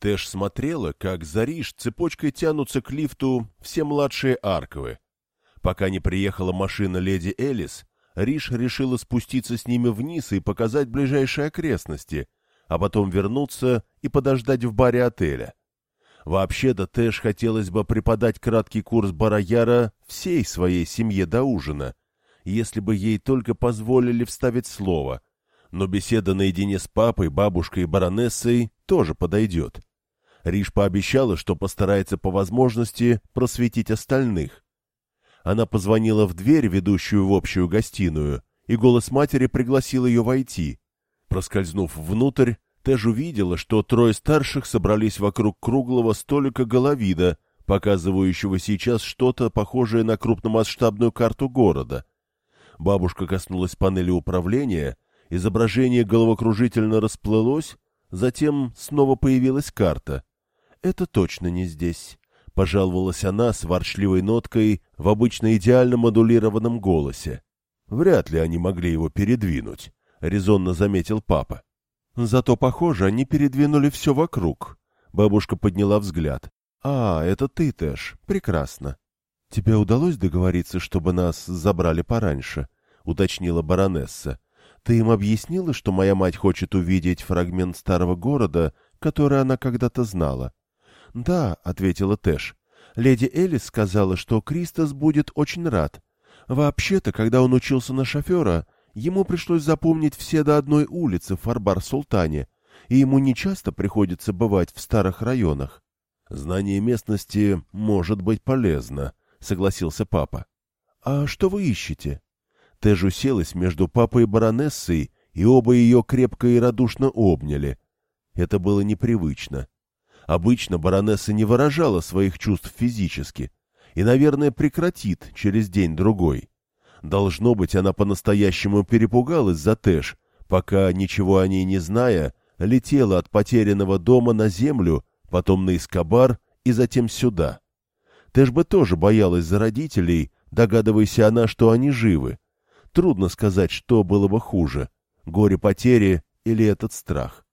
Тэш смотрела, как за Риш цепочкой тянутся к лифту все младшие Арковы. Пока не приехала машина леди Элис, Риш решила спуститься с ними вниз и показать ближайшие окрестности, а потом вернуться и подождать в баре отеля. Вообще-то Тэш хотелось бы преподать краткий курс Бараяра всей своей семье до ужина, если бы ей только позволили вставить слово, но беседа наедине с папой, бабушкой и баронессой тоже подойдет. Риш пообещала, что постарается по возможности просветить остальных. Она позвонила в дверь, ведущую в общую гостиную, и голос матери пригласил ее войти. Проскользнув внутрь, Тэж увидела, что трое старших собрались вокруг круглого столика головида, показывающего сейчас что-то похожее на крупномасштабную карту города. Бабушка коснулась панели управления, изображение головокружительно расплылось, затем снова появилась карта. «Это точно не здесь», — пожаловалась она с ворчливой ноткой в обычно идеально модулированном голосе. «Вряд ли они могли его передвинуть», — резонно заметил папа. Зато, похоже, они передвинули все вокруг. Бабушка подняла взгляд. «А, это ты, Тэш. Прекрасно. Тебе удалось договориться, чтобы нас забрали пораньше?» — уточнила баронесса. «Ты им объяснила, что моя мать хочет увидеть фрагмент старого города, который она когда-то знала?» «Да», — ответила Тэш. «Леди Элис сказала, что Кристос будет очень рад. Вообще-то, когда он учился на шофера, Ему пришлось запомнить все до одной улицы в Фарбар-Султане, и ему нечасто приходится бывать в старых районах. «Знание местности может быть полезно», — согласился папа. «А что вы ищете?» Тэж уселась между папой и баронессой, и оба ее крепко и радушно обняли. Это было непривычно. Обычно баронесса не выражала своих чувств физически и, наверное, прекратит через день-другой. Должно быть, она по-настоящему перепугалась за Тэш, пока, ничего о ней не зная, летела от потерянного дома на землю, потом на Искабар и затем сюда. Тэш бы тоже боялась за родителей, догадываясь она, что они живы. Трудно сказать, что было бы хуже — горе потери или этот страх.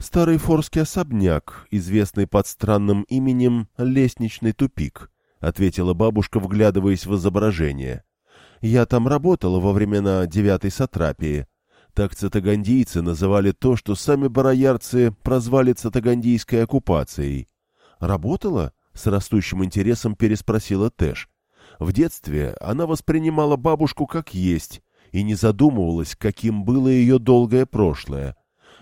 Старый форский особняк, известный под странным именем «Лестничный тупик», — ответила бабушка, вглядываясь в изображение. Я там работала во времена девятой сатрапии. Так цитагандийцы называли то, что сами бароярцы прозвали цитагандийской оккупацией. «Работала?» — с растущим интересом переспросила Тэш. В детстве она воспринимала бабушку как есть и не задумывалась, каким было ее долгое прошлое.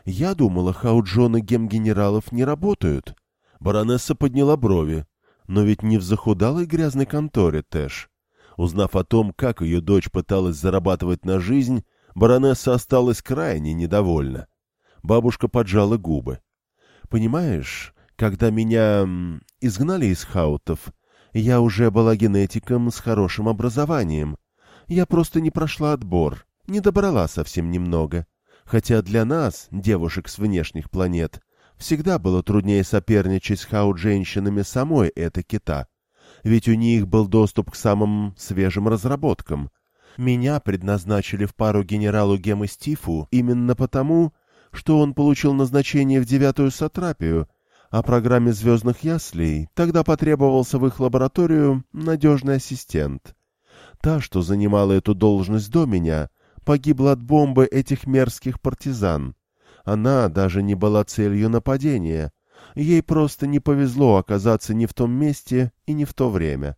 Я думала, хауджоны гемгенералов не работают. Баронесса подняла брови. Но ведь не в захудалой грязной конторе, Тэш. Узнав о том, как ее дочь пыталась зарабатывать на жизнь, баронесса осталась крайне недовольна. Бабушка поджала губы. «Понимаешь, когда меня изгнали из хаутов, я уже была генетиком с хорошим образованием. Я просто не прошла отбор, не добрала совсем немного. Хотя для нас, девушек с внешних планет, всегда было труднее соперничать с хаут-женщинами самой этой кита ведь у них был доступ к самым свежим разработкам. Меня предназначили в пару генералу Гемы Стифу именно потому, что он получил назначение в девятую сатрапию, а программе «Звездных яслей» тогда потребовался в их лабораторию надежный ассистент. Та, что занимала эту должность до меня, погибла от бомбы этих мерзких партизан. Она даже не была целью нападения, Ей просто не повезло оказаться не в том месте и не в то время.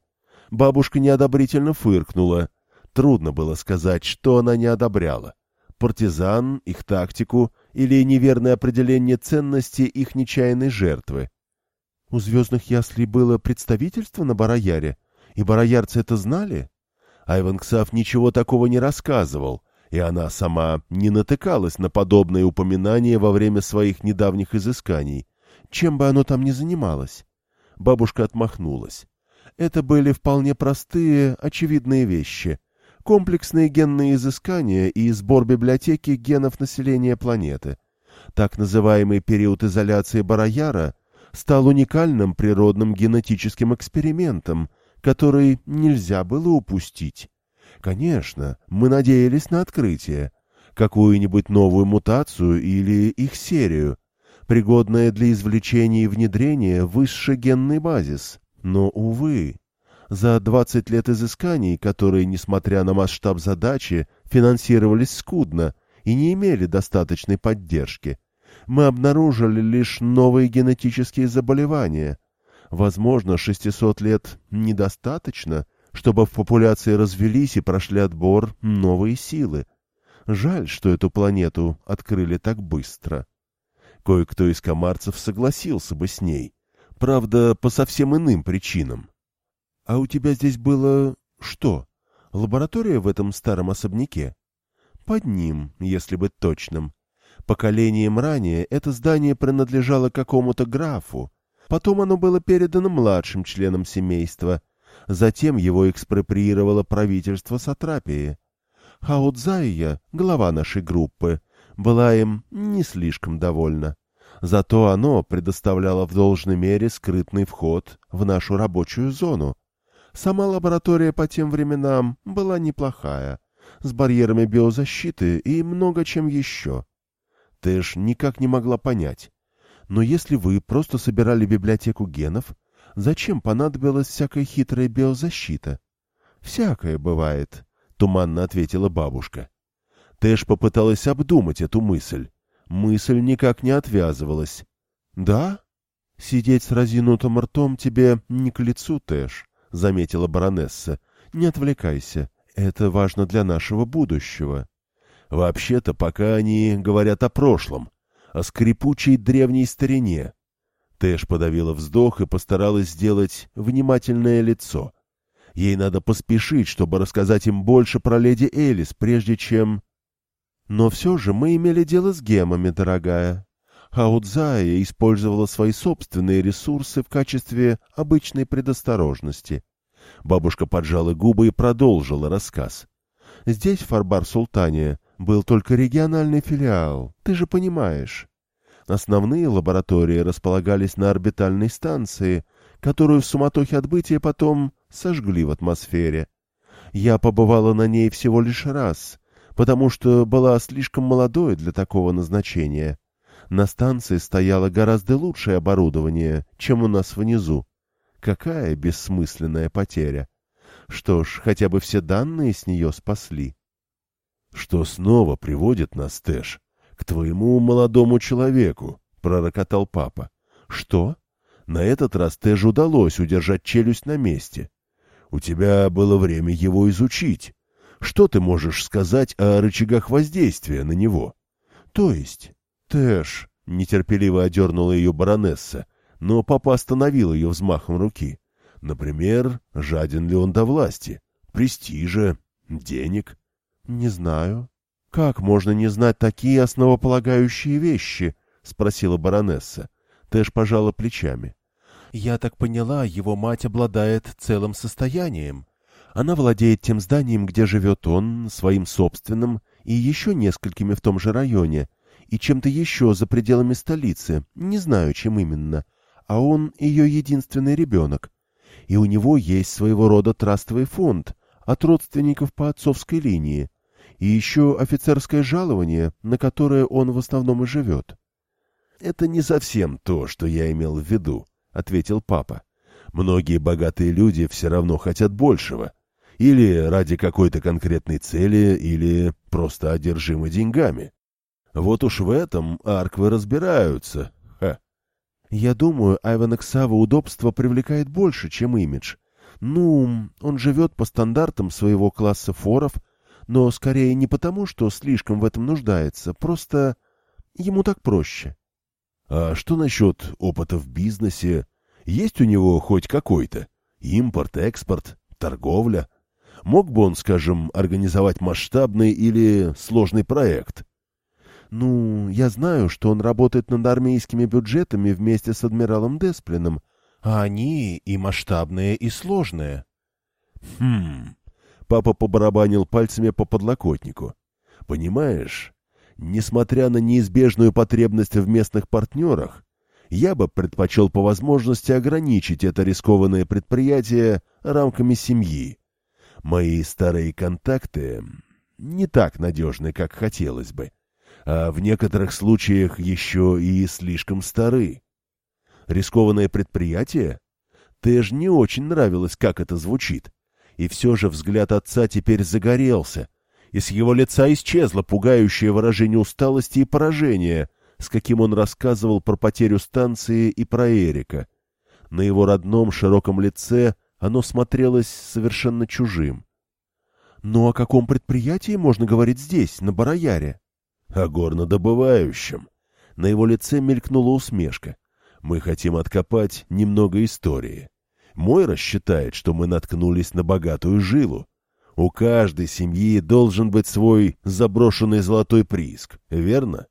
Бабушка неодобрительно фыркнула. Трудно было сказать, что она не одобряла. Партизан, их тактику или неверное определение ценности их нечаянной жертвы. У звездных яслей было представительство на Барояре, и бароярцы это знали? Айван Ксав ничего такого не рассказывал, и она сама не натыкалась на подобные упоминания во время своих недавних изысканий чем бы оно там ни занималось. Бабушка отмахнулась. Это были вполне простые, очевидные вещи. Комплексные генные изыскания и сбор библиотеки генов населения планеты. Так называемый период изоляции Бараяра стал уникальным природным генетическим экспериментом, который нельзя было упустить. Конечно, мы надеялись на открытие, какую-нибудь новую мутацию или их серию, пригодная для извлечения и внедрения высший генный базис. Но, увы, за 20 лет изысканий, которые, несмотря на масштаб задачи, финансировались скудно и не имели достаточной поддержки, мы обнаружили лишь новые генетические заболевания. Возможно, 600 лет недостаточно, чтобы в популяции развелись и прошли отбор новые силы. Жаль, что эту планету открыли так быстро. Кое-кто из комарцев согласился бы с ней, правда, по совсем иным причинам. А у тебя здесь было... что? Лаборатория в этом старом особняке? Под ним, если быть точным. Поколением ранее это здание принадлежало какому-то графу. Потом оно было передано младшим членам семейства. Затем его экспроприировало правительство Сатрапии. Хаудзайя, глава нашей группы, была им не слишком довольна. Зато оно предоставляло в должной мере скрытный вход в нашу рабочую зону. Сама лаборатория по тем временам была неплохая, с барьерами биозащиты и много чем еще. Тэш никак не могла понять. Но если вы просто собирали библиотеку генов, зачем понадобилась всякая хитрая биозащита? Всякое бывает, туманно ответила бабушка. Тэш попыталась обдумать эту мысль. Мысль никак не отвязывалась. Да? Сидеть с разинутым ртом тебе не к лицу, Тэш. — заметила баронесса. — Не отвлекайся. Это важно для нашего будущего. Вообще-то пока они говорят о прошлом, о скрипучей древней старине. Тэш подавила вздох и постаралась сделать внимательное лицо. Ей надо поспешить, чтобы рассказать им больше про леди Элис, прежде чем... Но все же мы имели дело с гемами, дорогая. Хаудзая использовала свои собственные ресурсы в качестве обычной предосторожности. Бабушка поджала губы и продолжила рассказ. Здесь, Фарбар-Султане, был только региональный филиал, ты же понимаешь. Основные лаборатории располагались на орбитальной станции, которую в суматохе отбытия потом сожгли в атмосфере. Я побывала на ней всего лишь раз, потому что была слишком молодой для такого назначения. На станции стояло гораздо лучшее оборудование, чем у нас внизу. Какая бессмысленная потеря! Что ж, хотя бы все данные с нее спасли. — Что снова приводит нас, Тэш, к твоему молодому человеку, — пророкотал папа. — Что? На этот раз Тэш удалось удержать челюсть на месте. У тебя было время его изучить. Что ты можешь сказать о рычагах воздействия на него? То есть, Тэш, — нетерпеливо одернула ее баронесса, но папа остановил ее взмахом руки. Например, жаден ли он до власти, престижа, денег? — Не знаю. — Как можно не знать такие основополагающие вещи? — спросила баронесса. Тэш пожала плечами. — Я так поняла, его мать обладает целым состоянием. Она владеет тем зданием, где живет он, своим собственным, и еще несколькими в том же районе, и чем-то еще за пределами столицы, не знаю, чем именно, а он ее единственный ребенок. И у него есть своего рода трастовый фонд от родственников по отцовской линии, и еще офицерское жалование, на которое он в основном и живет. — Это не совсем то, что я имел в виду, — ответил папа. — Многие богатые люди все равно хотят большего. Или ради какой-то конкретной цели, или просто одержимы деньгами. Вот уж в этом арквы разбираются. Ха. Я думаю, Айван Иксава удобство привлекает больше, чем имидж. Ну, он живет по стандартам своего класса форов, но скорее не потому, что слишком в этом нуждается, просто ему так проще. А что насчет опыта в бизнесе? Есть у него хоть какой-то? Импорт, экспорт, торговля? Мог бы он, скажем, организовать масштабный или сложный проект? Ну, я знаю, что он работает над армейскими бюджетами вместе с адмиралом Десплином, а они и масштабные, и сложные. Хм. Папа побарабанил пальцами по подлокотнику. Понимаешь, несмотря на неизбежную потребность в местных партнерах, я бы предпочел по возможности ограничить это рискованное предприятие рамками семьи. Мои старые контакты не так надежны, как хотелось бы. а в некоторых случаях еще и слишком стары. Рискованное предприятие? Тэш не очень нравилось, как это звучит. И все же взгляд отца теперь загорелся, и с его лица исчезло пугающее выражение усталости и поражения, с каким он рассказывал про потерю станции и про Эрика. На его родном широком лице оно смотрелось совершенно чужим. «Ну о каком предприятии можно говорить здесь, на Барояре?» «О горнодобывающем». На его лице мелькнула усмешка. «Мы хотим откопать немного истории. Мойра считает, что мы наткнулись на богатую жилу. У каждой семьи должен быть свой заброшенный золотой прииск, верно?»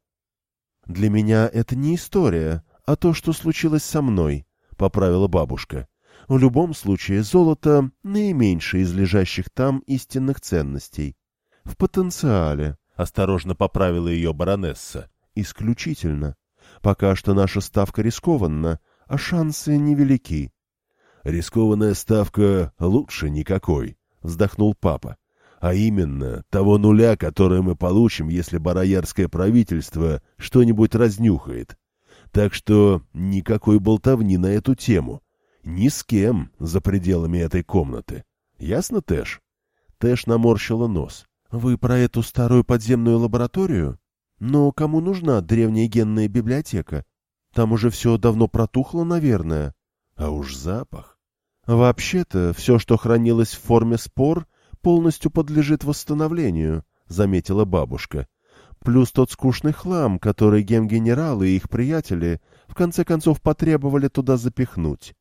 «Для меня это не история, а то, что случилось со мной», — поправила бабушка. В любом случае, золото — наименьшее из лежащих там истинных ценностей. В потенциале, — осторожно поправила ее баронесса, — исключительно. Пока что наша ставка рискованна, а шансы невелики. — Рискованная ставка лучше никакой, — вздохнул папа. А именно, того нуля, который мы получим, если бароярское правительство что-нибудь разнюхает. Так что никакой болтовни на эту тему. Ни с кем за пределами этой комнаты. Ясно, Тэш? Тэш наморщила нос. Вы про эту старую подземную лабораторию? Но кому нужна древняя генная библиотека? Там уже все давно протухло, наверное. А уж запах. Вообще-то, все, что хранилось в форме спор, полностью подлежит восстановлению, заметила бабушка. Плюс тот скучный хлам, который гемгенералы и их приятели в конце концов потребовали туда запихнуть.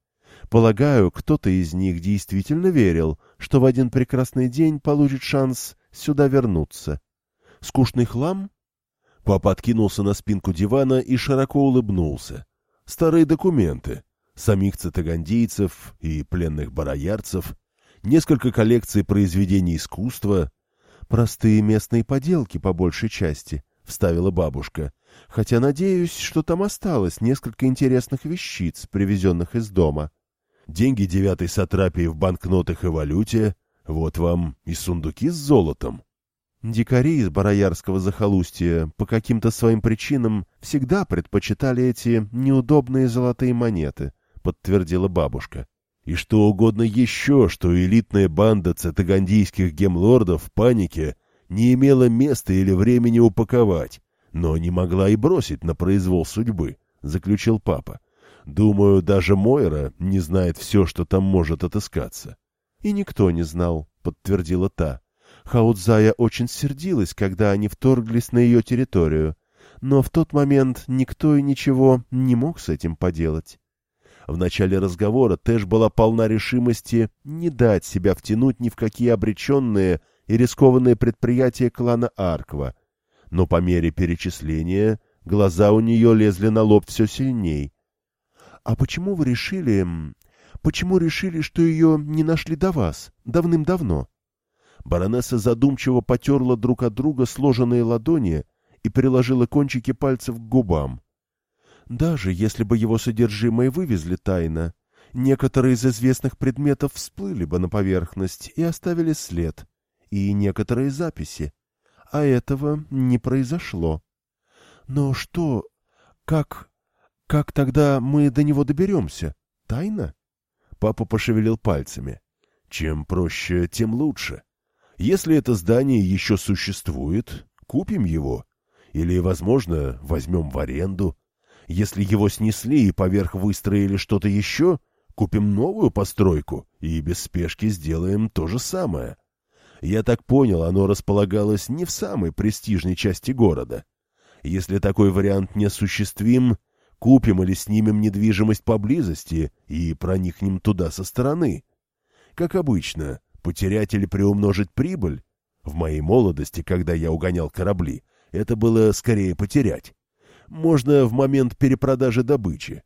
Полагаю, кто-то из них действительно верил, что в один прекрасный день получит шанс сюда вернуться. Скучный хлам? Папа откинулся на спинку дивана и широко улыбнулся. Старые документы. Самих цитагандийцев и пленных бароярцев. Несколько коллекций произведений искусства. Простые местные поделки, по большей части, — вставила бабушка. Хотя надеюсь, что там осталось несколько интересных вещиц, привезенных из дома. — деньги девятой сатрапии в банкнотах и валюте, вот вам и сундуки с золотом. Дикари из бароярского захолустья по каким-то своим причинам всегда предпочитали эти неудобные золотые монеты, подтвердила бабушка. И что угодно еще, что элитная банда цитагандийских гемлордов в панике не имела места или времени упаковать, но не могла и бросить на произвол судьбы, заключил папа. Думаю, даже Мойра не знает все, что там может отыскаться. — И никто не знал, — подтвердила та. Хаудзая очень сердилась, когда они вторглись на ее территорию, но в тот момент никто и ничего не мог с этим поделать. В начале разговора Тэш была полна решимости не дать себя втянуть ни в какие обреченные и рискованные предприятия клана Арква, но по мере перечисления глаза у нее лезли на лоб все сильней, «А почему вы решили... Почему решили, что ее не нашли до вас, давным-давно?» Баронесса задумчиво потерла друг от друга сложенные ладони и приложила кончики пальцев к губам. «Даже если бы его содержимое вывезли тайно, некоторые из известных предметов всплыли бы на поверхность и оставили след, и некоторые записи. А этого не произошло. Но что... как... Как тогда мы до него доберемся? Тайна? Папа пошевелил пальцами. Чем проще, тем лучше. Если это здание еще существует, купим его. Или, возможно, возьмем в аренду. Если его снесли и поверх выстроили что-то еще, купим новую постройку и без спешки сделаем то же самое. Я так понял, оно располагалось не в самой престижной части города. Если такой вариант неосуществим, Купим или снимем недвижимость поблизости и проникнем туда со стороны. Как обычно, потерять или приумножить прибыль. В моей молодости, когда я угонял корабли, это было скорее потерять. Можно в момент перепродажи добычи.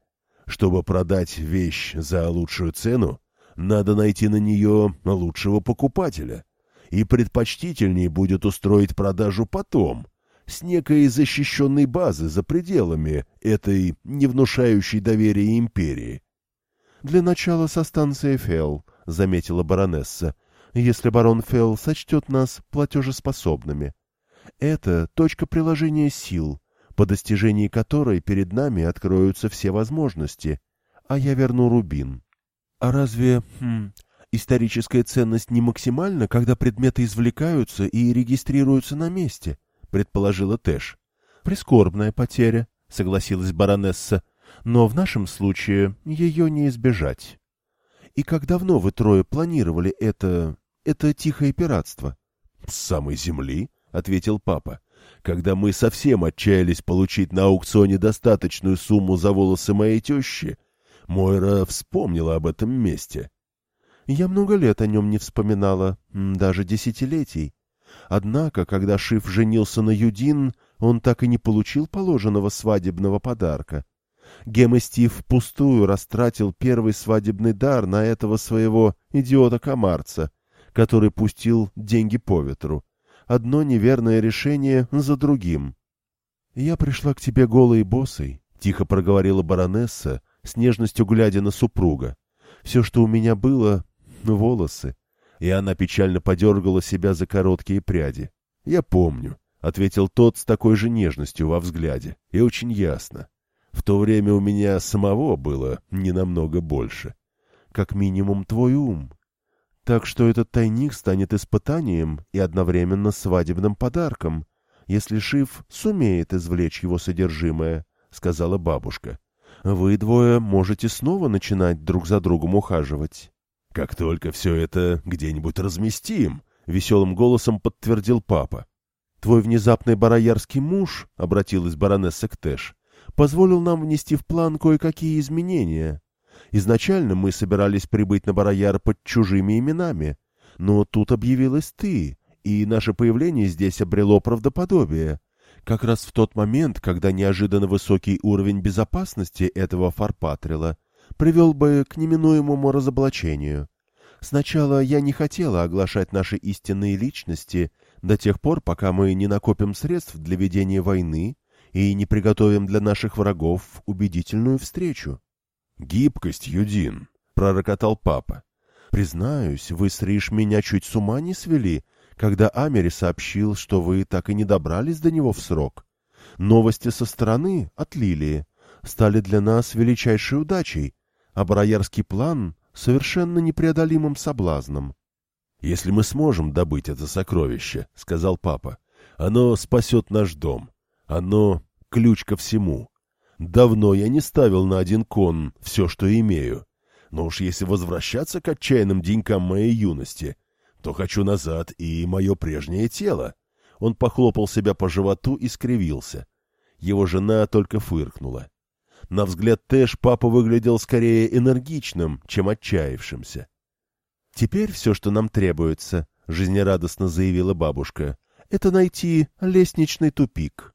Чтобы продать вещь за лучшую цену, надо найти на нее лучшего покупателя. И предпочтительнее будет устроить продажу потом, с некой защищенной базы за пределами этой не внушающей доверия империи. — Для начала со станции Фелл, — заметила баронесса, — если барон Фелл сочтет нас платежеспособными. Это точка приложения сил, по достижении которой перед нами откроются все возможности, а я верну рубин. А разве хм, историческая ценность не максимальна, когда предметы извлекаются и регистрируются на месте? предположила Тэш. Прискорбная потеря, согласилась баронесса, но в нашем случае ее не избежать. И как давно вы трое планировали это... это тихое пиратство? — С самой земли, — ответил папа. — Когда мы совсем отчаялись получить на аукционе достаточную сумму за волосы моей тещи, Мойра вспомнила об этом месте. Я много лет о нем не вспоминала, даже десятилетий. Однако, когда Шиф женился на Юдин, он так и не получил положенного свадебного подарка. Гем и Стив впустую растратил первый свадебный дар на этого своего идиота-комарца, который пустил деньги по ветру. Одно неверное решение за другим. — Я пришла к тебе голой и босой, — тихо проговорила баронесса, с нежностью глядя на супруга. Все, что у меня было — волосы. И она печально подергала себя за короткие пряди. — Я помню, — ответил тот с такой же нежностью во взгляде, и очень ясно. В то время у меня самого было не намного больше. Как минимум твой ум. Так что этот тайник станет испытанием и одновременно свадебным подарком, если Шиф сумеет извлечь его содержимое, — сказала бабушка. Вы двое можете снова начинать друг за другом ухаживать. — Как только все это где-нибудь разместим, — веселым голосом подтвердил папа. — Твой внезапный бароярский муж, — обратилась баронесса к Тэш, — позволил нам внести в план кое-какие изменения. Изначально мы собирались прибыть на Барояр под чужими именами, но тут объявилась ты, и наше появление здесь обрело правдоподобие как раз в тот момент, когда неожиданно высокий уровень безопасности этого фарпатрила привел бы к неминуемому разоблачению. Сначала я не хотела оглашать наши истинные личности до тех пор, пока мы не накопим средств для ведения войны и не приготовим для наших врагов убедительную встречу. — Гибкость, Юдин, — пророкотал папа. — Признаюсь, вы с Риш меня чуть с ума не свели, когда Амери сообщил, что вы так и не добрались до него в срок. Новости со стороны, от Лилии, стали для нас величайшей удачей, а бароярский план — совершенно непреодолимым соблазном. — Если мы сможем добыть это сокровище, — сказал папа, — оно спасет наш дом. Оно — ключ ко всему. Давно я не ставил на один кон все, что имею. Но уж если возвращаться к отчаянным денькам моей юности, то хочу назад и мое прежнее тело. Он похлопал себя по животу и скривился. Его жена только фыркнула. На взгляд Тэш папа выглядел скорее энергичным, чем отчаявшимся. «Теперь все, что нам требуется», — жизнерадостно заявила бабушка, — «это найти лестничный тупик».